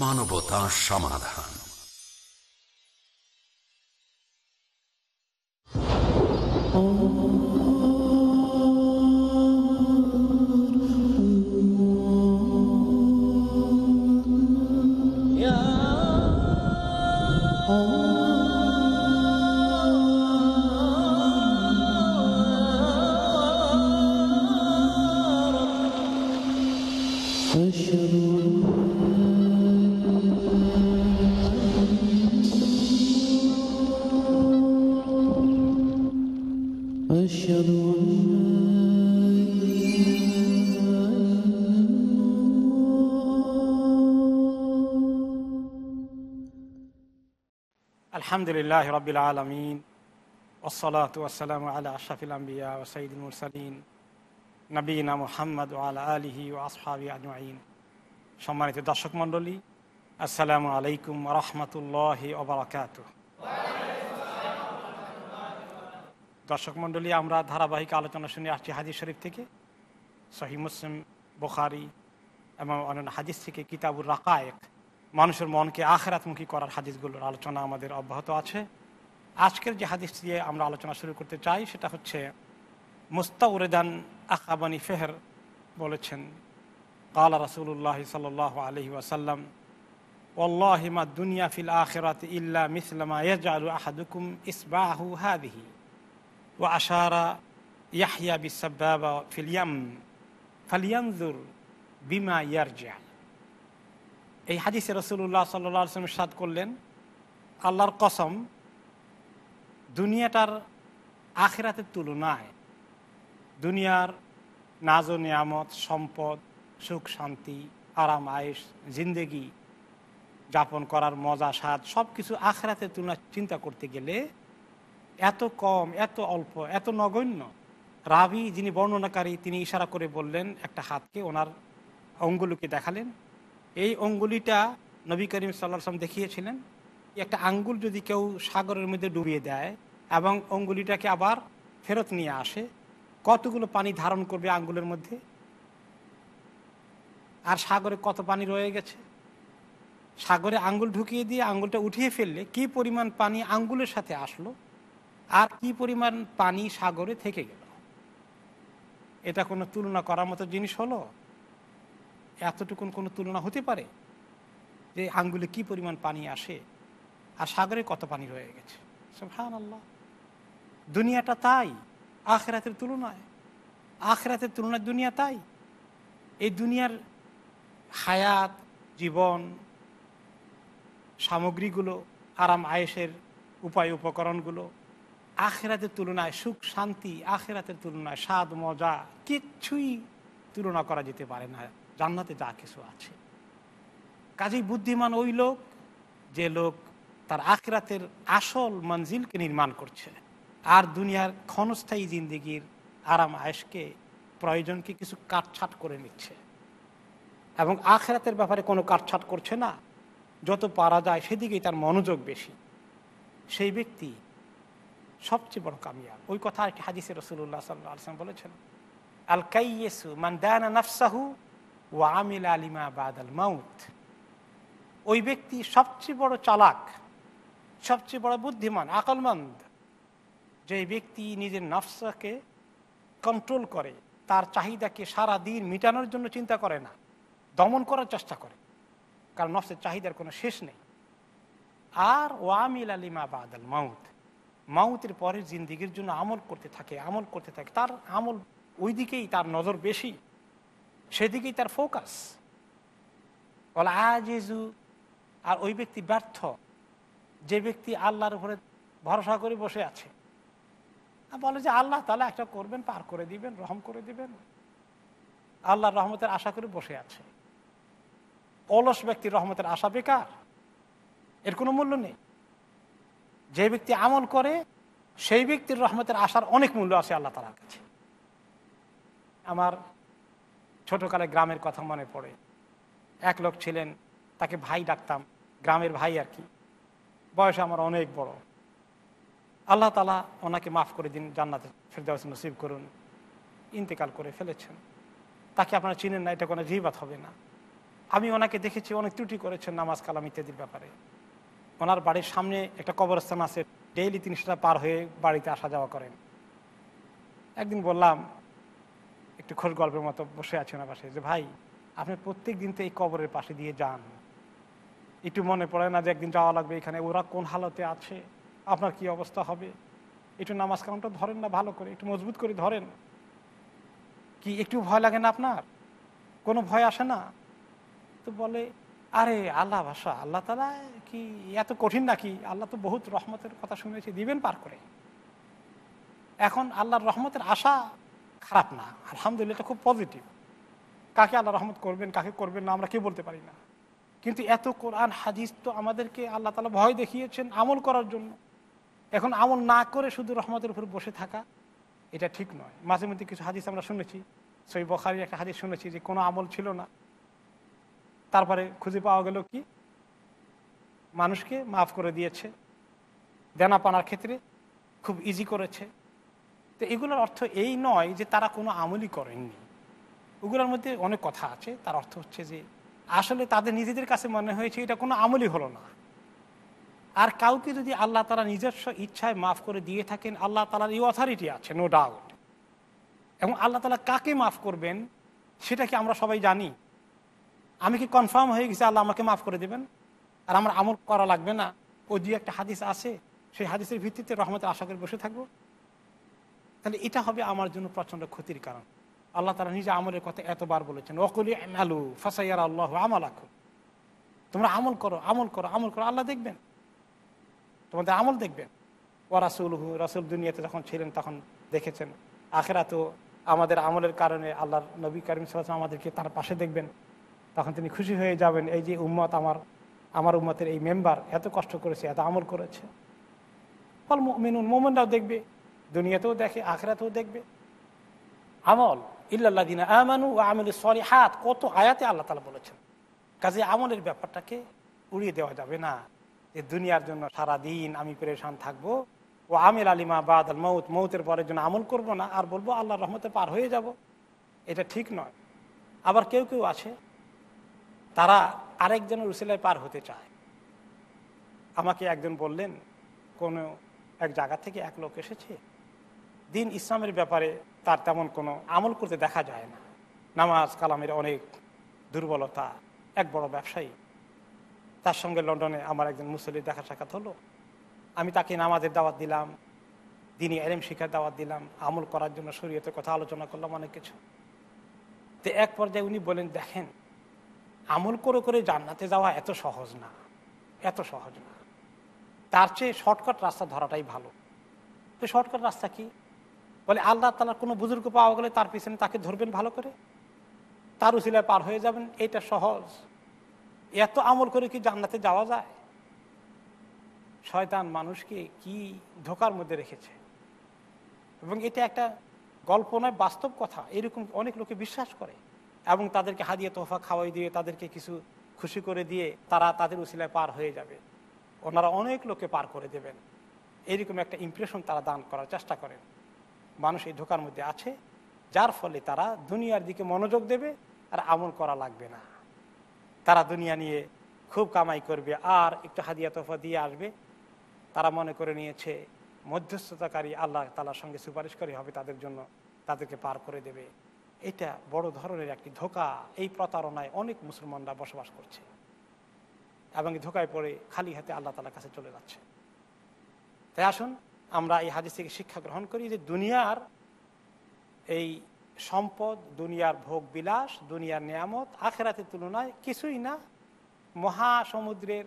মানবতা সমাধান Oh my God. আলহামদুলিল্লাহ রবিল আলমিন ওসলাত ওসালাম আল্লাহ ও আম্বিয়া ওসাইদুল মুরসালিন নবীনা মোহাম্মদ আল আলহি ও আসহাবি আজমাইন। সম্মানিত দর্শক মণ্ডলী, আসসালামু আলাইকুম রহমতুল্লাহ ওবরাকাত দর্শক মণ্ডলী, আমরা ধারাবাহিক আলোচনা শুনে আসছি হাদিস শরীফ থেকে সহি মুসলিম, বোখারি এবং অন্যান্য হাদিস থেকে কিতাবুর রাকায়েক। মানুষের মনকে আখেরাতমুখী করার হাদিসগুলোর আলোচনা আমাদের অব্যাহত আছে। আজকের যে হাদিস দিয়ে আমরা আলোচনা শুরু করতে চাই, সেটা হচ্ছে মুস্তাউরেদান আকাবানি ফেহের বলেছেন, কালা রাসুল্লাহ সাল আলহি ওয়াসাল্লাম ওল্লাহিমা দুনিয়া ফিল আখেরাত ইল্লা মিসলামা ইয়াজু আহাদুকুম ইসবাহু হাদিহি ও আশারা ইয়াহিয়া বিশ্বাবা ফিলিয়াম ফালিয়ানজুর বিমা ইয়ারজা এই হাদিসে রসুল্লাহ সাল্লাহ আসলাম সাদ করলেন, আল্লাহর কসম, দুনিয়াটার আখেরাতের তুলনায় দুনিয়ার নাজ নিয়ামত সম্পদ, সুখ, শান্তি, আরাম আয়েস জিন্দেগি যাপন করার মজা, স্বাদ সব কিছু আখরাতের তুলনা চিন্তা করতে গেলে এত কম, এত অল্প, এত নগণ্য। রাবি যিনি বর্ণনাকারী, তিনি ইশারা করে বললেন, একটা হাতকে ওনার অঙ্গুলিকে দেখালেন এই অঙ্গুলিটা নবী করিম সাল্লাম দেখিয়েছিলেন। একটা আঙ্গুল যদি কেউ সাগরের মধ্যে ডুবিয়ে দেয় এবং অঙ্গুলিটাকে আবার ফেরত নিয়ে আসে, কতগুলো পানি ধারণ করবে আঙ্গুলের মধ্যে? আর সাগরে কত পানি রয়ে গেছে? সাগরে আঙ্গুল ঢুকিয়ে দিয়ে আঙ্গুলটা উঠিয়ে ফেললে কি পরিমাণ পানি আঙ্গুলের সাথে আসলো? আর কি পরিমাণ পানি সাগরে থেকে গেল? এটা কোনো তুলনা করার মতো জিনিস হলো? এতটুকুন কোনো তুলনা হতে পারে যে আঙ্গুলে কি পরিমাণ পানি আসে আর সাগরে কত পানি রয়ে গেছে? হান আল্লাহ দুনিয়াটা তাই, আখরাতের তুলনায়। আখরাতের তুলনায় দুনিয়া তাই। এই দুনিয়ার হায়াত, জীবন, সামগ্রীগুলো, আরাম, আয়েসের উপায়, উপকরণগুলো, আখেরাতের তুলনায় সুখ, শান্তি, আখেরাতের তুলনায় স্বাদ, মজা কিচ্ছুই তুলনা করা যেতে পারে না। জান্নাতে যা কিছু আছে। কাজেই বুদ্ধিমান ওই লোক, যে লোক তার আখরাতের আসল মঞ্জিলকে নির্মাণ করছে। আর দুনিয়ার ক্ষণস্থায়ী জিন্দিগির আরাম আয়েসকে প্রয়োজনকে কিছু কাটছাট করে নিচ্ছে। এবং আখরাতের ব্যাপারে কোনো কাটছাট করছে না। যত পারা যায় সেদিকেই তার মনোযোগ বেশি। সেই ব্যক্তি সবচেয়ে বড় কামিয়াব। ওই কথা একটি হাদিসে রসুল্লাহ সাল্লাম বলেছেন, আল কাইয়েসু মান দানা নাফসাহু ও আমিল আলিমা বাদ আল মাউথ ওই ব্যক্তি সবচেয়ে বড় চালাক, সবচেয়ে বড় বুদ্ধিমান, আকলমন্দ। যে ব্যক্তি নিজের নফসাকে কন্ট্রোল করে, তার চাহিদাকে সারা দিন মেটানোর জন্য চিন্তা করে না, দমন করার চেষ্টা করে, কারণ নফসের চাহিদার কোনো শেষ নেই। আর ওয়ামিল আলিমা বাদাল মাউত, মাউতের পরের জিন্দিগির জন্য আমল করতে থাকে, আমল করতে থাকে, তার আমল ওই দিকেই তার নজর বেশি। সেদিকেই তার ফোকাস বলে, আজেজু, আর ওই ব্যক্তি ব্যর্থ। যে ব্যক্তি আল্লাহর উপরে ভরসা করে বসে আছে। বলে যে, আল্লাহ তাহলে একটা করবেন, পার করে দিবেন, রহম করে দিবেন। আল্লাহর রহমতের আশা করে বসে আছে। অলস ব্যক্তির রহমতের আশা বেকার। এর কোনো মূল্য নেই। যে ব্যক্তি আমল করে, সেই ব্যক্তির রহমতের আশার অনেক মূল্য আছে আল্লাহ তালার কাছে। আমার ছোটকালে গ্রামের কথা মনে পড়ে। এক লোক ছিলেন, তাকে ভাই ডাকতাম, গ্রামের ভাই আর কি। বয়স আমার অনেক বড়। আল্লাহ তালা ওনাকে মাফ করে দিন জান্নাতে ফেরদাউস নসিব করুন, ইন্তেকাল করে ফেলেছেন। তাকে আপনারা চিনেন না, এটা কোনো জিবাত হবে না। আমি ওনাকে দেখেছি, অনেক ত্রুটি করেছেন নামাজ, কালাম ইত্যাদির ব্যাপারে। ওনার বাড়ির সামনে একটা কবরস্থান আছে, ডেইলি তিনি সেটা পার হয়ে বাড়িতে আসা যাওয়া করেন। একদিন বললাম একটু খোঁজ গল্পের মতো বসে আছে ওনার পাশে, যে ভাই, আপনি প্রত্যেক দিন তো এই কবরের পাশে দিয়ে যান। একটু মনে পড়ে না যে একদিন যাওয়া লাগবে এখানে? ওরা কোন হালতে আছে? আপনার কি অবস্থা হবে? একটু নামাজ কালামটা ধরেন না ভালো করে, একটু মজবুত করে ধরেন। কি একটু ভয় লাগে না আপনার? কোনো ভয় আসে না? তো বলে, আরে আল্লাহ ভাষা আল্লাহ তালা কি এত কঠিন নাকি? আল্লাহ তো বহুত রহমতের কথা শুনেছি, দিবেন পার করে। এখন আল্লাহর রহমতের আশা খারাপ না। আলহামদুলিল্লাহ, এটা খুব পজিটিভ কাকে আল্লাহ রহমত করবেন, কাকে করবেন না, আমরা কি বলতে পারি না। কিন্তু এত কোরআন, হাদিস তো আমাদেরকে আল্লাহ তালা ভয় দেখিয়েছেন আমল করার জন্য। এখন আমল না করে শুধু রহমতের উপর বসে থাকা, এটা ঠিক নয়। মাঝে মধ্যে কিছু হাদিস আমরা শুনেছি। সই বখারির একটা হাদিস শুনেছি যে কোনো আমল ছিল না। তারপরে খুঁজে পাওয়া গেল কি? মানুষকে মাফ করে দিয়েছে। দেনা পানার ক্ষেত্রে খুব ইজি করেছে। তো এগুলোর অর্থ এই নয় যে তারা কোনো আমলই করেননি। ওগুলোর মধ্যে অনেক কথা আছে। তার অর্থ হচ্ছে যে আসলে তাদের নিজেদের কাছে মনে হয়েছে এটা কোনো আমলই হলো না। আর কাউকে যদি আল্লাহ তালা নিজস্ব ইচ্ছায় মাফ করে দিয়ে থাকেন, আল্লাহ তালার এই অথরিটি আছে নো ডাউট এবং আল্লাহ তালা কাকে মাফ করবেন, সেটা কি আমরা সবাই জানি? আমি কি কনফার্ম হয়ে গেছি আল্লাহ আমাকে মাফ করে দেবেন? আর আমার আমল করা লাগবে না? ও দুই একটা হাদিস আছে। সেই হাদিসের ভিত্তিতে রহমতের আশা করে বসে থাকব। তাহলে এটা হবে আমার জন্য প্রচণ্ড ক্ষতির কারণ। আল্লাহ তারা নিজে আমলের কথা এতবার বলেছেন অকলি আলু ফাসাইয়ার আল্লাহ আমল আখো তোমরা আমল করো আমল করো আমল করো, আল্লাহ দেখবেন। তোমাদের আমল দেখবেন। ও রাসুল হু রাসুল দুনিয়াতে যখন ছিলেন তখন দেখেছেন। আখেরা তো আমাদের আমলের কারণে আল্লাহর নবী করিম সাল্লাম আমাদেরকে তার পাশে দেখবেন। তখন তিনি খুশি হয়ে যাবেন, এই যে উম্মত আমার আমার উম্মতের এই মেম্বার এত কষ্ট করেছে, এত আমল করেছে। ফল মেনুন মোমেনরাও দেখবে দুনিয়াতেও দেখে, আখরাতেও দেখবে। আমল ইল্লাহ দিন আমানু আমল সরি হাত কত আয়াতে আল্লাহ তালা বলেছেন। কাজে আমলের ব্যাপারটাকে উড়িয়ে দেওয়া যাবে না। যে দুনিয়ার জন্য সারা দিন আমি পরেশান থাকব, ও আমির আলিমা বাদ আল মৌত মৌতের পরের জন্য আমল করব না, আর বলব আল্লাহ রহমতে পার হয়ে যাব। এটা ঠিক নয়। আবার কেউ কেউ আছে, তারা আরেকজনের উসিলায় পার হতে চায়। আমাকে একজন বললেন, কোনো এক জায়গা থেকে এক লোক এসেছে দিন ইসলামের ব্যাপারে তার তেমন কোনো আমল করতে দেখা যায় না। নামাজ, কালামের অনেক দুর্বলতা, এক বড় ব্যবসায়ী। তার সঙ্গে লন্ডনে আমার একজন মুসলিম দেখা সাক্ষাৎ হলো। আমি তাকে নামাজের দাওয়াত দিলাম দিনই এলেম শিখার দাওয়াত দিলাম, আমল করার জন্য শরীয়তের কথা আলোচনা করলাম অনেক কিছু। তো এক পর্যায়ে উনি বলেন, দেখেন, আমল করে করে জান্নাতে যাওয়া এত সহজ না, এত সহজ না। তার চেয়ে শর্টকাট রাস্তা ধরাটাই ভালো। তো শর্টকাট রাস্তা কি? বলে, আল্লাহ তালার কোনো বুজুর্গ পাওয়া গেলে তার পিছনে তাকে ধরবেন ভালো করে? তার উসিলায় পার হয়ে যাবেন? এইটা সহজ। এত আমল করে কি জান্নাতে যাওয়া যায়? শয়তান মানুষকে কি ধোকার মধ্যে রেখেছে? এবং এটা একটা গল্প নয়, বাস্তব কথা। এরকম অনেক লোকে বিশ্বাস করে এবং তাদেরকে হাদিয়ে তোফা খাওয়াই দিয়ে, তাদেরকে কিছু খুশি করে দিয়ে তারা তাদের উসিলায় পার হয়ে যাবে। ওনারা অনেক লোকে পার করে দেবেন। এইরকম একটা ইমপ্রেশন তারা দান করার চেষ্টা করেন। মানুষ এই ধোকার মধ্যে আছে, যার ফলে তারা দুনিয়ার দিকে মনোযোগ দেবে আর আমল করা লাগবে না। তারা দুনিয়া নিয়ে খুব কামাই করবে আর একটু হাদিয়া তোফা দিয়ে আসবে। তারা মনে করে নিয়েছে, মধ্যস্থতাকারী আল্লাহ তালার সঙ্গে সুপারিশকারী হবে তাদের জন্য, তাদেরকে পার করে দেবে। এটা বড় ধরনের একটি ধোকা। এই প্রতারণায় অনেক মুসলমানরা বসবাস করছে। এবং ধোকায় পড়ে খালি হাতে আল্লাহ তালার কাছে চলে যাচ্ছে। তাই আসুন আমরা এই হাদিস থেকে শিক্ষা গ্রহণ করি যে দুনিয়ার এই সম্পদ, দুনিয়ার ভোগ বিলাস, দুনিয়ার নিয়ামত আখেরাতের তুলনায় কিছুই না। মহাসমুদ্রের,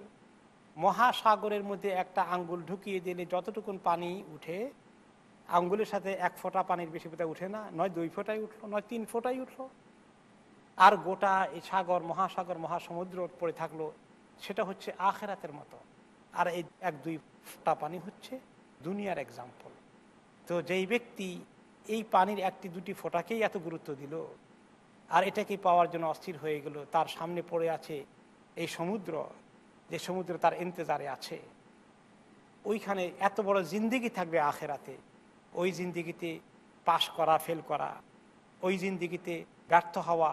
মহাসাগরের মধ্যে একটা আঙ্গুল ঢুকিয়ে দিলে যতটুকুন পানি উঠে, আঙ্গুলের সাথে এক ফোঁটা পানির বেশি ফোঁটা উঠে না, নয় দুই ফোঁটাই উঠল, নয় তিন ফোঁটাই উঠল। আর গোটা এই সাগর, মহাসাগর, মহাসমুদ্র পড়ে থাকল, সেটা হচ্ছে আখেরাতের মতো। আর এই এক দুই ফোঁটা পানি হচ্ছে। দুনিয়ার এক্সাম্পল তো যেই ব্যক্তি এই পানির একটি দুটি ফোঁটাকেই এত গুরুত্ব দিল আর এটাকে পাওয়ার জন্য অস্থির হয়ে গেল, তার সামনে পড়ে আছে এই সমুদ্র, যে সমুদ্র তার ইন্তজারে আছে। ওইখানে এত বড় জিন্দিগি থাকবে আখেরাতে। ওই জিন্দিগিতে পাশ করা ফেল করা, ওই জিন্দিগিতে ব্যর্থ হওয়া,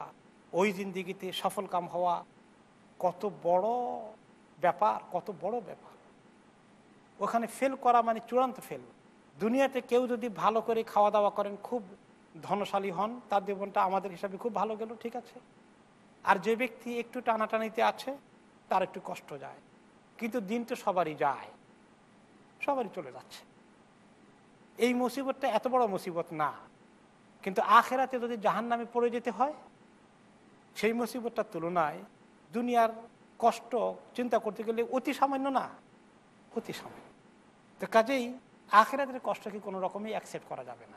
ওই জিন্দিগিতে সফল কাম হওয়া, কত বড় ব্যাপার, কত বড় ব্যাপার। ওখানে ফেল করা মানে চূড়ান্ত ফেল দুনিয়াতে কেউ যদি ভালো করে খাওয়া দাওয়া করেন, খুব ধনশালী হন, তার জীবনটা আমাদের হিসাবে খুব ভালো গেল, ঠিক আছে? আর যে ব্যক্তি একটু টানাটানিতে আছে, তার একটু কষ্ট যায়। কিন্তু দিন তো সবারই যায়, সবারই চলে যাচ্ছে। এই মুসিবতটা এত বড় মুসিবত না। কিন্তু আখেরাতে যদি জাহান নামে পড়ে যেতে হয়, সেই মুসিবতটার তুলনায় দুনিয়ার কষ্ট চিন্তা করতে গেলে অতি সামান্য না, অতি সামান্য। তো কাজেই আখেরাতের কষ্টকে কোনো রকমই অ্যাকসেপ্ট করা যাবে না।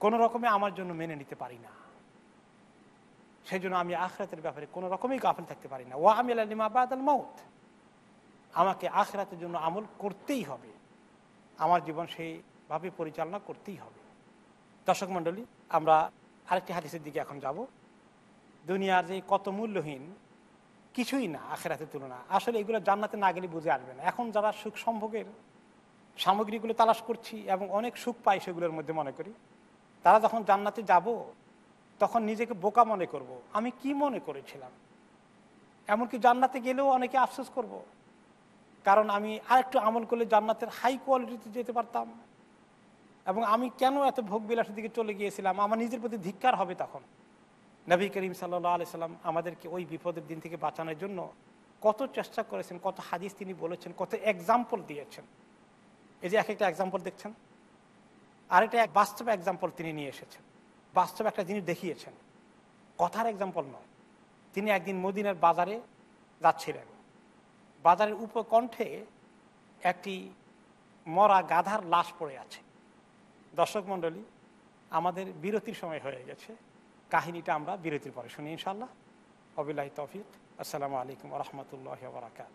কোনো রকমে আমার জন্য মেনে নিতে পারি না। সেই জন্য আমি আখরাতের ব্যাপারে কোনো রকমই গাফিল থাকতে পারি না। ও আমি আলিমা বাদাল মৌত আমাকে আখরাতের জন্য আমল করতেই হবে। আমার জীবন সেইভাবে পরিচালনা করতেই হবে। দর্শক মণ্ডলী, আমরা আরেকটি হাদিসের দিকে এখন যাব। দুনিয়ার যে কত মূল্যহীন, কিছুই না আখেরাতের তুলনা। আসলে এগুলো জান্নাতে না গেলে বুঝে আসবে না। এখন যারা সুখ সম্ভোগের সামগ্রীগুলো তালাশ করছি এবং অনেক সুখ পাই সেগুলোর মধ্যে, মনে করি। তারা যখন জান্নাতে যাব, তখন নিজেকে বোকা মনে করব। আমি কি মনে করেছিলাম? এমনকি জান্নাতে গেলেও অনেকে আফসোস করব। কারণ আমি আরেকটু আমল করলে জান্নাতের হাই কোয়ালিটিতে যেতে পারতাম। এবং আমি কেন এত ভোগ বিলাসের দিকে চলে গিয়েছিলাম? আমার নিজের প্রতি ধিক্কার হবে তখন। নবী করিম সাল্লাহ আলি সাল্লাম আমাদেরকে ওই বিপদের দিন থেকে বাঁচানোর জন্য কত চেষ্টা করেছেন, কত হাদিস তিনি বলেছেন, কত এক্সাম্পল দিয়েছেন। এই যে এক একটা এক্সাম্পল দেখছেন? আরেকটা এক বাস্তব এক্সাম্পল তিনি নিয়ে এসেছেন। বাস্তব একটা জিনিস দেখিয়েছেন। কথার এক্সাম্পল নয়। তিনি একদিন মদিনার বাজারে যাচ্ছিলেন। বাজারের উপকণ্ঠে একটি মরা গাধার লাশ পড়ে আছে। দর্শক মণ্ডলী, আমাদের বিরতির সময় হয়ে গেছে। কাহিনীটা আমরা বিরতির পরে শুনি ইনশাল্লাহ অবিল্লাহ তফিক। আসসালামু আলাইকুম রহমতুল্লাহ বরাকাত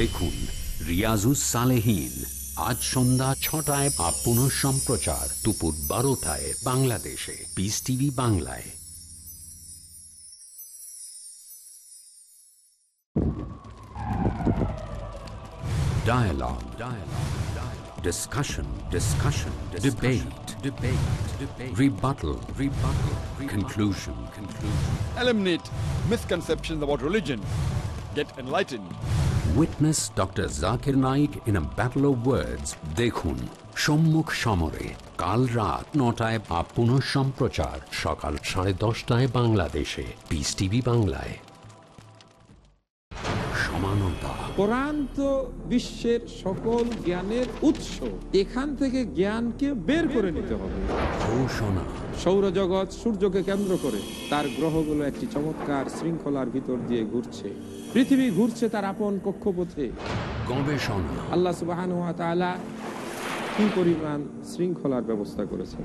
দেখুন রিয়াজুস সালেহীন আজ সন্ধ্যা ছটায় বা পুনঃ সম্প্রচার দুপুর বারোটায় বাংলাদেশে পিস টিভি বাংলায় Dialogue. Dialogue. Dialogue. Discussion. Discussion. Discussion. Debate. Debate. Debate. Rebuttal. Rebuttal. Rebuttal. Conclusion. Conclusion. Eliminate misconceptions about religion. Get enlightened. Witness Dr. Zakir Naik in a battle of words. দেখুন সম্মুখ সমরে কাল রাত নটায় বা পুনঃ সম্প্রচার সকাল সাড়ে দশটায় বাংলাদেশে পিস টিভি বাংলায় সমানতা কোরআন তো বিশ্বের সকল জ্ঞানের উৎস এখান থেকে জ্ঞানকে বের করে নিতে হবে ঘোষণা সৌরজগৎ সূর্যকে কেন্দ্র করে তার গ্রহগুলো একটি চমৎকার শৃঙ্খলার ভিতর দিয়ে ঘুরছে পৃথিবী ঘুরছে তার আপন কক্ষপথে। গবেষণা। আল্লাহ সুবাহ কি পরিমাণ শৃঙ্খলার ব্যবস্থা করেছেন।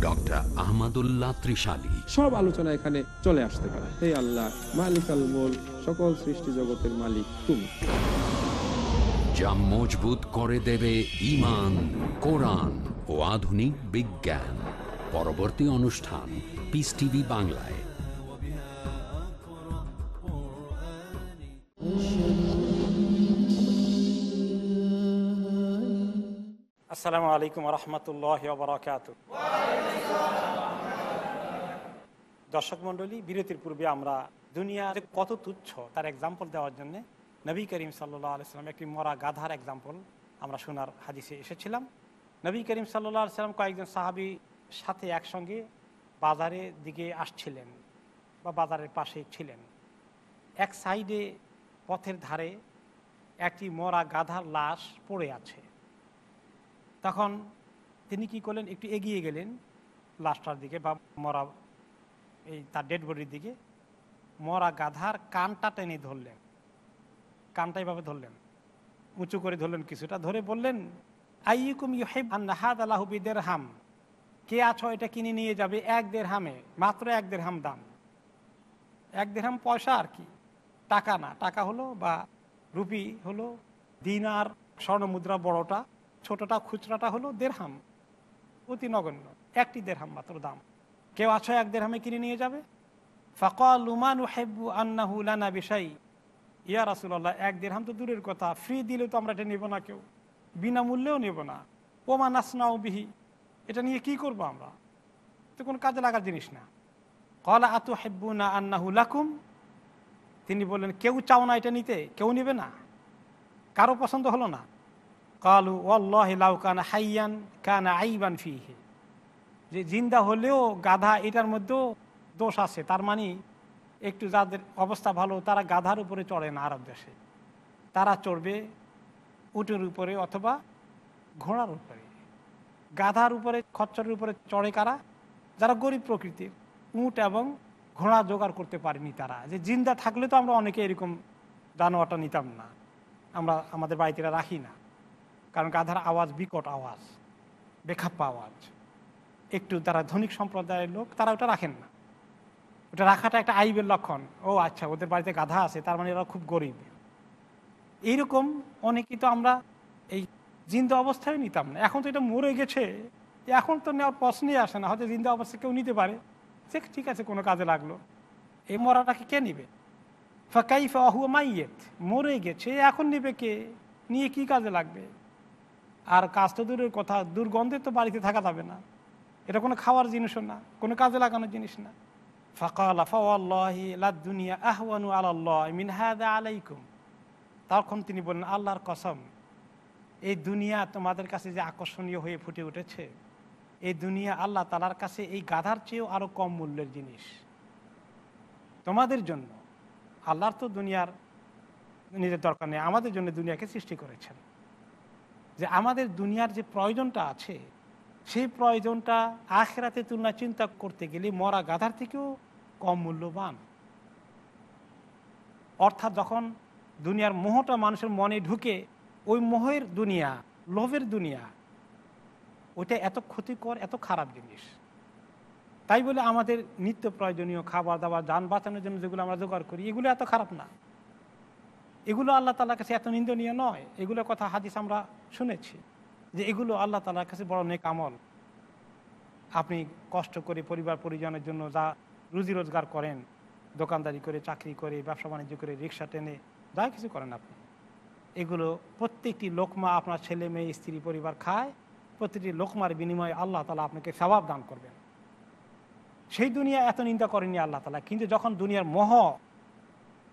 ডক্টর আহমদুল্লাহ ত্রিশালী। সব আলোচনা এখানে চলে আসতে পারে। হে আল্লাহ মালিক আল মোল সকল সৃষ্টি জগতের মালিক তুমি। যা মজবুত করে দেবে ইমান কোরআন ও আধুনিক বিজ্ঞান। পরবর্তী অনুষ্ঠান পিস টিভি বাংলায়। আসসালামু আলাইকুম রহমতুল্লাহ বরাকাত দর্শক মণ্ডলী, বিরতির পূর্বে আমরা দুনিয়া যে কত তুচ্ছ তার এক্সাম্পল দেওয়ার জন্য নবী করিম সাল্লাহ আলাইসাল্লাম একটি মরা গাধার এক্সাম্পল আমরা শোনার হাদিসে এসেছিলাম। নবী করিম সাল্লাহ সাল্লাম কয়েকজন সাহাবি সাথে একসঙ্গে বাজারের দিকে আসছিলেন বা বাজারের পাশে ছিলেন। এক সাইডে পথের ধারে একটি মরা গাধার লাশ পড়ে আছে। তখন তিনি কি করলেন? একটু এগিয়ে গেলেন, লাশটার দিকে বা মরা, এই তার ডেড বডির দিকে। মরা গাধার কানটা টেনে ধরলেন। কানটা এভাবে ধরলেন। উঁচু করে ধরলেন কিছুটা। ধরে বললেন আইকুম ইউহেব হাম কে আছো এটা কিনে নিয়ে যাবে এক দেড় হামে মাত্র এক দেড় হাম দাম। এক দেড় হাম পয়সা আর কি? টাকা না। টাকা হলো বা রুপি হলো দিন আর স্বর্ণ মুদ্রা বড়টা। ছোটটা খুচরাটা হলো দেড়হাম, অতি নগণ্য, একটি দেড়হাম মাত্র দাম। কেউ আছো এক দেড়হামে কিনে নিয়ে যাবে? ফকল উমান হেব্বু আন্নাহু লানা বিষাই ইয়া রাসুল্লাহ এক দেড়হাম তো দূরের কথা, ফ্রি দিলে তো আমরা এটা নেব না কেউ। বিনামূল্যেও নেব না। ওমা নাসনাও বিহি, এটা নিয়ে কি করব আমরা? তো কোনো কাজে লাগার জিনিস না। কলা আতু হেব্বু না আন্নাহু লাকুম? তিনি বললেন, কেউ চাও না এটা নিতে, কেউ নেবে না। কারও পছন্দ হলো না। কালু ওল্লাহ কান হাইয়ান কান আইবান ফিহে যে জিন্দা হলেও গাধা, এটার মধ্যেও দোষ আছে। তার মানে একটু যাদের অবস্থা ভালো, তারা গাধার উপরে চড়ে না আরব দেশে। তারা চড়বে উটের উপরে অথবা ঘোড়ার উপরে। গাধার উপরে, খচ্চরের উপরে চড়ে কারা? যারা গরিব প্রকৃতির। উট এবং ঘোড়া জোগাড় করতে পারেনি তারা। যে জিন্দা থাকলে তো আমরা অনেকে এরকম জানোয়ারটা নিতাম না। আমরা আমাদের বাড়িতে রাখি না। কারণ গাধার আওয়াজ, বিকট আওয়াজ, বেখাপ্পা আওয়াজ। একটু তারা ধনিক সম্প্রদায়ের লোক, তারা ওটা রাখেন না। ওটা রাখাটা একটা আইবের লক্ষণ। ও আচ্ছা ওদের বাড়িতে গাধা আছে, তার মানে এরা খুব গরিব। এইরকম অনেকেই তো আমরা এই জিন্দা অবস্থায় নিতাম না। এখন তো এটা মরে গেছে। এখন তো নেওয়ার প্রশ্নই আসে না। হয়তো জিন্দা অবস্থা কেউ নিতে পারে। সে ঠিক আছে, কোনো কাজে লাগল। এই মরাটাকে কে নিবে? ফাঁকাইফা অহুয়া মাইয়েত। মরে গেছে, এখন নিবে কে? নিয়ে কি কাজে লাগবে? আর কাজ তো দূরের কথা, দুর্গন্ধে তো বাড়িতে থাকা যাবে না। এটা কোনো খাওয়ার জিনিসও না, কোনো কাজে লাগানোর জিনিস না। ফাকালা, ফাওয়াল্লাহি দুনিয়া আহওয়ানু আলাল্লাহ, মিন হাদা আলাইকুম। তখন তিনি বললেন, আল্লাহর কসম, এই দুনিয়া তোমাদের কাছে যে আকর্ষণীয় হয়ে ফুটে উঠেছে, এই দুনিয়া আল্লাহ তালার কাছে এই গাধার চেয়েও আরও কম মূল্যের জিনিস। তোমাদের জন্য, আল্লাহর তো দুনিয়ার নিজের দরকার নেই, আমাদের জন্য দুনিয়াকে সৃষ্টি করেছেন। যে আমাদের দুনিয়ার যে প্রয়োজনটা আছে, সেই প্রয়োজনটা আখেরাতে তুলনা চিন্তা করতে গেলে মরা গাধার থেকেও কম মূল্যবান। অর্থাৎ যখন দুনিয়ার মোহটা মানুষের মনে ঢুকে, ওই মোহের দুনিয়া, লোভের দুনিয়া, ওইটা এত ক্ষতিকর, এত খারাপ জিনিস। তাই বলে আমাদের নিত্য প্রয়োজনীয় খাবার দাবার যান বাঁচানোর জন্য যেগুলো আমরা জোগাড় করি, এগুলো এত খারাপ না। এগুলো আল্লাহ তালার কাছে এত নিন্দনীয় নয়। এগুলোর কথা হাদিস আমরা শুনেছি যে এগুলো আল্লাহ তালার কাছে বড় নেক আমল। আপনি কষ্ট করে পরিবার পরিজনের জন্য যা রুজি রোজগার করেন, দোকানদারি করে, চাকরি করে, ব্যবসা বাণিজ্য করে, রিক্সা টেনে, যা কিছু করেন আপনি। এগুলো প্রত্যেকটি লোকমা আপনার ছেলে, মেয়ে, স্ত্রী, পরিবার খায় প্রতিটি লোকমার বিনিময়ে আল্লাহ তালা আপনাকে স্বভাব দান করবেন। সেই দুনিয়া এত নিন্দা করেনি আল্লাহ তালা কিন্তু যখন দুনিয়ার মোহ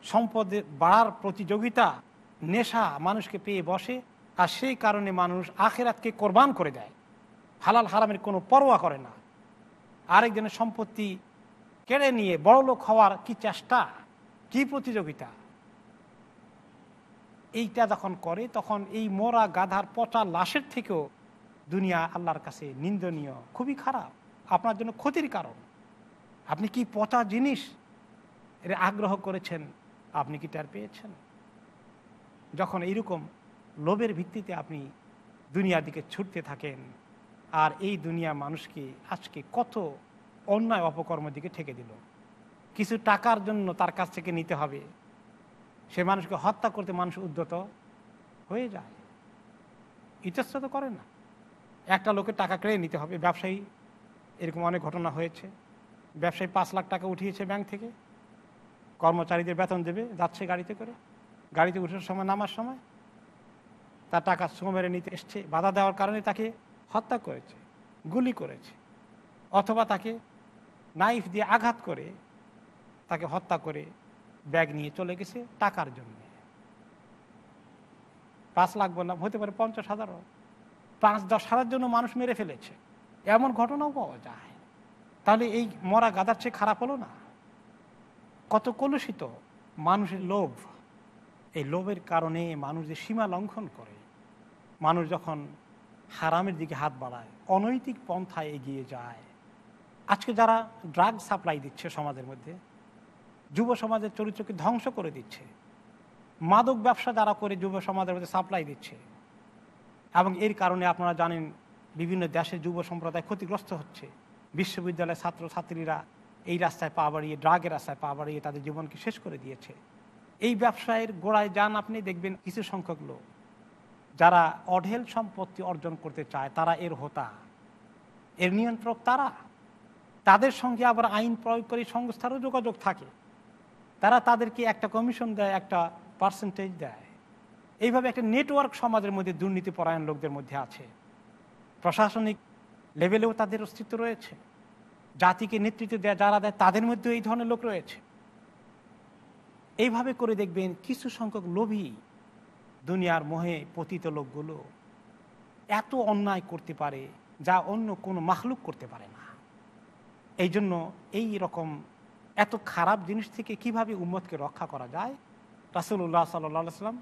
সম্পদের বাড়ার প্রতিযোগিতা নেশা মানুষকে পেয়ে বসে, আর সেই কারণে মানুষ আখেরাতকে কোরবান করে দেয়। হালাল হারামের কোনো পরোয়া করে না। আরেকজনের সম্পত্তি কেড়ে নিয়ে বড় লোক হওয়ার কি চেষ্টা? কি প্রতিযোগিতা? এইটা যখন করে, তখন এই মোরা গাধার পচা লাশের থেকেও দুনিয়া আল্লাহর কাছে নিন্দনীয়, খুবই খারাপ। আপনার জন্য ক্ষতির কারণ। আপনি কি পচা জিনিস এর আগ্রহ করেছেন? আপনি কি টের পেয়েছেন? যখন এইরকম লোভের ভিত্তিতে আপনি দুনিয়ার দিকে ছুটতে থাকেন, আর এই দুনিয়া মানুষকে আজকে কত অন্যায় অপকর্মের দিকে ঠেকে দিল। কিছু টাকার জন্য তার কাছ থেকে নিতে হবে। সে মানুষকে হত্যা করতে মানুষ উদ্যত হয়ে যায়। ইতস্তত করে না। একটা লোকের টাকা কেড়ে নিতে হবে। ব্যবসায়ী, এরকম অনেক ঘটনা হয়েছে। ব্যবসায়ী পাঁচ লাখ টাকা উঠিয়েছে ব্যাংক থেকে। কর্মচারীদের বেতন দেবে, যাচ্ছে গাড়িতে করে। গাড়িতে উঠার সময়, নামার সময় তার টাকা মেরে নিতে এসছে। বাধা দেওয়ার কারণে তাকে হত্যা করেছে, গুলি করেছে, অথবা তাকে নাইফ দিয়ে আঘাত করে তাকে হত্যা করে ব্যাগ নিয়ে চলে গেছে টাকার জন্য। পাঁচ লাখ বললাম, হতে পারে পঞ্চাশ হাজারও। পাঁচ দশ হাজার জন্য মানুষ মেরে ফেলেছে। এমন ঘটনাও পাওয়া যায়। তাহলে এই মরা গাদার চেয়ে খারাপ হলো না। কত কলুষিত মানুষের লোভ। এই লোভের কারণে মানুষ যে সীমা লঙ্ঘন করে, মানুষ যখন হারামের দিকে হাত বাড়ায়, অনৈতিক পন্থায় এগিয়ে যায়। আজকে যারা ড্রাগ সাপ্লাই দিচ্ছে সমাজের মধ্যে, যুব সমাজের চরিত্রকে ধ্বংস করে দিচ্ছে, মাদক ব্যবসা যারা করে যুব সমাজের মধ্যে সাপ্লাই দিচ্ছে, এবং এর কারণে আপনারা জানেন বিভিন্ন দেশের যুব সম্প্রদায় ক্ষতিগ্রস্ত হচ্ছে। বিশ্ববিদ্যালয়ের ছাত্র ছাত্রীরা এই রাস্তায় পা বাড়িয়ে, ড্রাগের রাস্তায় পা বাড়িয়ে তাদের জীবনকে শেষ করে দিয়েছে। এই ব্যবসায়ের গোড়ায় যান আপনি, দেখবেন কিছু সংখ্যক লোক, যারা অঢেল সম্পত্তি অর্জন করতে চায়, তারা এর হোতা। এর নিয়ন্ত্রক তারা। তাদের সঙ্গে আবার আইন প্রয়োগকারী সংস্থারও যোগাযোগ থাকে। তারা তাদেরকে একটা কমিশন দেয়, একটা পার্সেন্টেজ দেয়। এইভাবে একটা নেটওয়ার্ক সমাজের মধ্যে দুর্নীতি পরায়ণ লোকদের মধ্যে আছে। প্রশাসনিক লেভেলেও তাদের অস্তিত্ব রয়েছে। জাতিকে নেতৃত্ব দেয় যারা দেয়, তাদের মধ্যে এই ধরনের লোক রয়েছে। এইভাবে করে দেখবেন কিছু সংখ্যক লোভী দুনিয়ার মোহে পতিত লোকগুলো এত অন্যায় করতে পারে যা অন্য কোনো মাখলুক করতে পারে না। এই জন্য এই রকম এত খারাপ জিনিস থেকে কীভাবে উম্মতকে রক্ষা করা যায়? রাসুল্লাহ সাল্লাহ সাল্লাম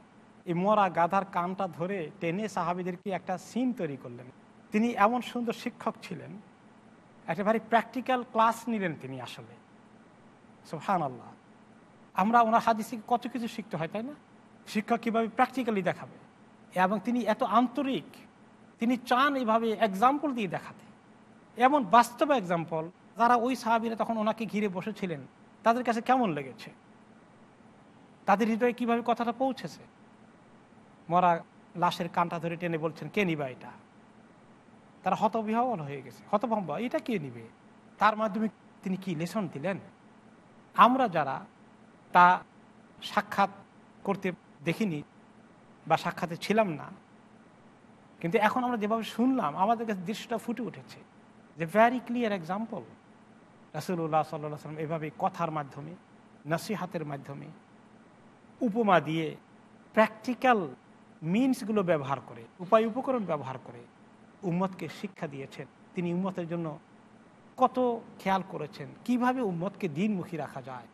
এই মরা গাধার কানটা ধরে টেনে সাহাবিদেরকে একটা সিন তৈরি করলেন। তিনি এমন সুন্দর শিক্ষক ছিলেন একটা ভারী প্র্যাকটিক্যাল ক্লাস নিলেন তিনি আসলে। সোহান আল্লাহ আমরা ওনার হাদিস কত কিছু শিখতে হয়, তাই না? শিক্ষক কীভাবে প্র্যাকটিক্যালি দেখাবে? এবং তিনি এত আন্তরিক, তিনি চান এইভাবে এক্সাম্পল দিয়ে দেখাতে। এমন বাস্তব এক্সাম্পল যারা ওই সাহাবিরা তখন ওনাকে ঘিরে বসেছিলেন, তাদের কাছে কেমন লেগেছে? তাদের হৃদয়ে কীভাবে কথাটা পৌঁছেছে? মরা লাশের কানটা ধরে টেনে বলছেন, কে নিবা এটা? তারা হতবিহল হয়ে গেছে, হতভম্ব। এটা কে নিবে? তার মাধ্যমে তিনি কি লেসন দিলেন? আমরা যারা তা সাক্ষাৎ করতে দেখিনি বা সাক্ষাতে ছিলাম না, কিন্তু এখন আমরা যেভাবে শুনলাম, আমাদের কাছে দৃশ্যটা ফুটে উঠেছে। যে ভ্যারি ক্লিয়ার এক্সাম্পল রাসুল্লাহ সাল্লাহ সাল্লাম এভাবে কথার মাধ্যমে, নসিহাতের মাধ্যমে উপমা দিয়ে প্র্যাকটিক্যাল মিনসগুলো ব্যবহার করে উপায় উপকরণ ব্যবহার করে উম্মতকে শিক্ষা দিয়েছেন। তিনি উম্মতের জন্য কত খেয়াল করেছেন? কীভাবে উম্মতকে দিনমুখী রাখা যায়?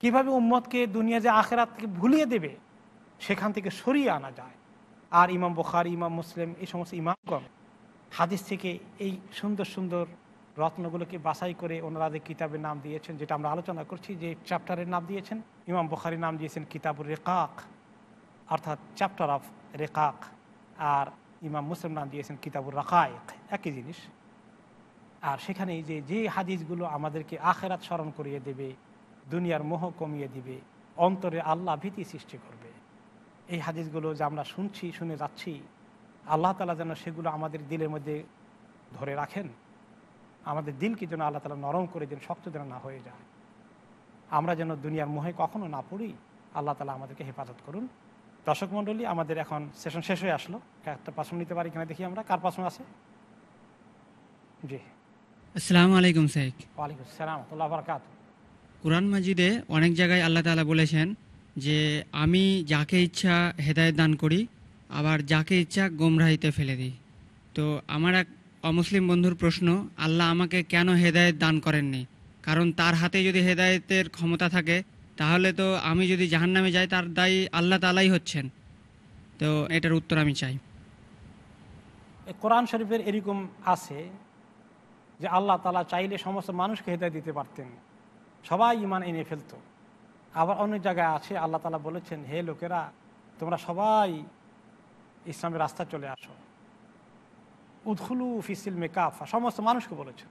কীভাবে উম্মতকে দুনিয়া যে আখেরাত থেকে ভুলিয়ে দেবে, সেখান থেকে সরিয়ে আনা যায়? আর ইমাম বখারি, ইমাম মুসলিম, এই সমস্ত ইমামগণ হাদিস থেকে এই সুন্দর সুন্দর রত্নগুলোকে বাছাই করে ওনারাদের কিতাবের নাম দিয়েছেন, যেটা আমরা আলোচনা করছি, যে চ্যাপ্টারের নাম দিয়েছেন। ইমাম বখারি নাম দিয়েছেন কিতাবুর রেকাক, অর্থাৎ চ্যাপ্টার অফ রেকাক। আর ইমাম মুসলিম নাম দিয়েছেন কিতাবুর রাকায়েক একই জিনিস। আর সেখানে যে যে হাদিসগুলো আমাদেরকে আখেরাত স্মরণ করিয়ে দেবে, দুনিয়ার মোহ কমিয়ে দিবে, অন্তরে আল্লাহ ভীতি সৃষ্টি করবে। এই হাদিসগুলো যে আমরা শুনছি, শুনে যাচ্ছি, আল্লাহ তালা যেন সেগুলো আমাদের দিলের মধ্যে ধরে রাখেন। আমাদের দিলকে যেন আল্লাহ তালা নরম করে যেন শক্ত যেন না হয়ে যায়। আমরা যেন দুনিয়ার মোহে কখনো না পড়ি, আল্লাহ তালা আমাদেরকে হেফাজত করুন। দর্শক মণ্ডলী আমাদের এখন সেশন শেষ হয়ে আসলো। একটা প্রশ্ন নিতে পারি কিনা দেখি আমরা। কার প্রশ্ন আছে? জি। আসসালামু আলাইকুম শেখ। ওয়ালাইকুম আসসালাম তুল্লাহ বরকাত কোরআন মাজিদে অনেক জায়গায় আল্লাহ তাআলা বলেছেন যে আমি যাকে ইচ্ছা হেদায়েত দান করি আবার যাকে ইচ্ছা গোমরাহিতে ফেলে দিই। তো আমার এক অমুসলিম বন্ধুর প্রশ্ন আল্লাহ আমাকে কেন হেদায়েত দান করেননি? কারণ তার হাতে যদি হেদায়েতের ক্ষমতা থাকে তাহলে তো আমি যদি জাহান্নামে যাই, তার দায়ী আল্লাহ তালাই হচ্ছেন। তো এটার উত্তর আমি চাই। কোরআন শরীফের এরকম আছে যে আল্লাহ তালা চাইলে সমস্ত মানুষকে হেদায় দিতে পারতেন। সবাই ইমান এনে ফেলতো। আবার অনেক জায়গায় আছে, আল্লাহ তালা বলেছেন, হে লোকেরা, তোমরা সবাই ইসলামের রাস্তা চলে আসো। উদখুলু ফিসিল মেকাফা সমস্ত মানুষকে বলেছেন।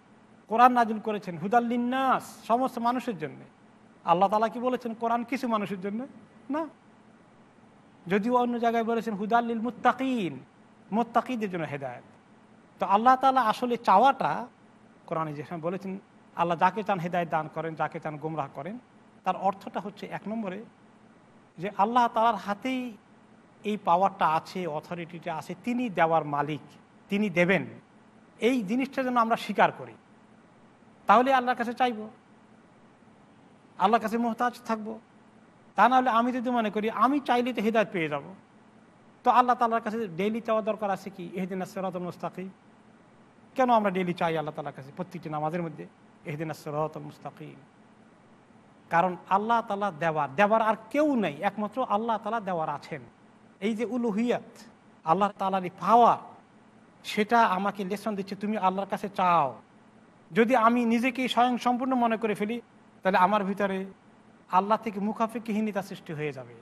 কোরআন নাজুল করেছেন হুদাল্লিন্নাস সমস্ত মানুষের জন্য। আল্লাহ তালা কি বলেছেন? কোরআন কিছু মানুষের জন্য? না। যদিও অন্য জায়গায় বলেছেন হুদাল্লিল মুত্তাকিন। মোত্তাকিদের জন্য হেদায়ত। তো আল্লাহ তালা আসলে চাওয়াটা কোরআনে যেখানে বলেছেন, আল্লাহ যাকে চান হেদায়ত দান করেন, যাকে চান গুমরাহ করেন, তার অর্থটা হচ্ছে এক নম্বরে যে আল্লাহ তালার হাতেই এই পাওয়ারটা আছে, অথরিটিটা আছে, তিনি দেওয়ার মালিক, তিনি দেবেন। এই জিনিসটা যেন আমরা স্বীকার করি। তাহলে আল্লাহর কাছে চাইব। আল্লাহর কাছে মোহতাজ থাকব। তা নাহলে আমি যদি মনে করি, আমি চাইলে তো হৃদায়ত পেয়ে যাব। তো আল্লাহ তাল্লার কাছে ডেইলি চাওয়া দরকার আছে কি? এহদিন আসরাতুল মুস্তাকিম। কেন আমরা ডেইলি চাই আল্লাহ তালার কাছে প্রত্যেকটি নামাজের মধ্যে? এহদিন আসরাতুল মুস্তাকিম। কারণ আল্লাহ তালা দেওয়ার দেওয়ার আর কেউ নেই। একমাত্র আল্লাহ তালা দেওয়ার আছেন। এই যে উলুহিয়াত, আল্লাহ তালারই পাওয়া সেটা আমাকে লেসন দিচ্ছে, তুমি আল্লাহর কাছে চাও। যদি আমি নিজেকে স্বয়ং সম্পূর্ণ মনে করে ফেলি তাহলে আমার ভিতরে আল্লাহ থেকে মুখাফিকিহীনতা সৃষ্টি হয়ে যাবে।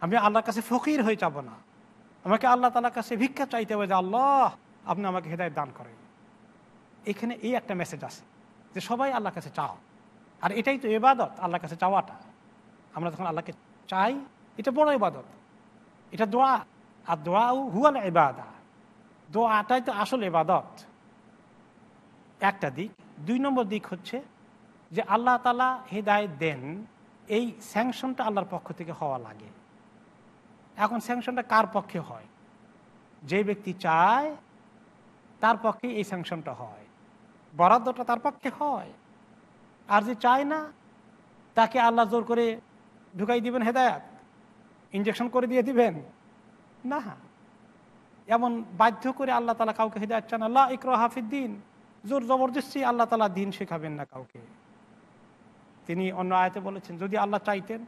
আমি আল্লাহর কাছে ফকির হয়ে যাব না। আমাকে আল্লাহ তালার কাছে ভিক্ষা চাইতে হবে যে, আল্লাহ, আপনি আমাকে হেদায়ত দান করেন। এখানে এই একটা মেসেজ আছে যে, সবাই আল্লাহর কাছে চাও। আর এটাই তো এবাদত আল্লাহর কাছে চাওয়াটা। আমরা যখন আল্লাহকে চাই, এটা বড় ইবাদত। এটা দোয়া। আর দোয়া হুয়াল এবাদা দোয়াটাই তো আসল এবাদত একটা দিক। দুই নম্বর দিক হচ্ছে যে আল্লাহ তালা হেদায়ত দেন, এই স্যাংশনটা আল্লাহর পক্ষ থেকে হওয়া লাগে। এখন স্যাংশনটা কার পক্ষে হয়? যে ব্যক্তি চায়, তার পক্ষে এই স্যাংশনটা হয়। বরাদ্দটা তার পক্ষে হয়। আর যে চায় না, তাকে আল্লাহ জোর করে ঢুকাই দিবেন হেদায়াত ইঞ্জেকশন করে দিয়ে দিবেন। না। এমন বাধ্য করে আল্লাহ তালা কাউকে হেদায়ত চান আল্লাহ ইকরা হাফিদ্দিন জোর জবরদস্তি আল্লাহ তালা দিন শেখাবেন না কাউকে। তিনি অন্য আয়তে বলেছেন, যদি আল্লাহ চাইতেন,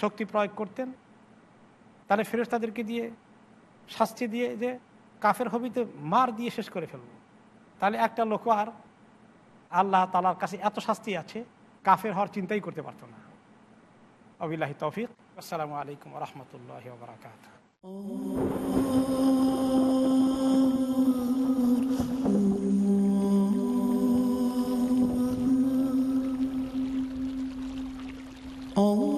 শক্তি প্রয়োগ করতেন, তাহলে ফেরেস্তাদেরকে দিয়ে, শাস্তি দিয়ে যে কাফের হবিতে মার দিয়ে শেষ করে ফেলব। তাহলে একটা লোক আর আল্লাহ তালার কাছে এত শাস্তি আছে, কাফের হওয়ার চিন্তাই করতে পারতো না। অবিল্লাহি তৌফিক। আসসালামু আলাইকুম রহমতুল্লাহ Oh.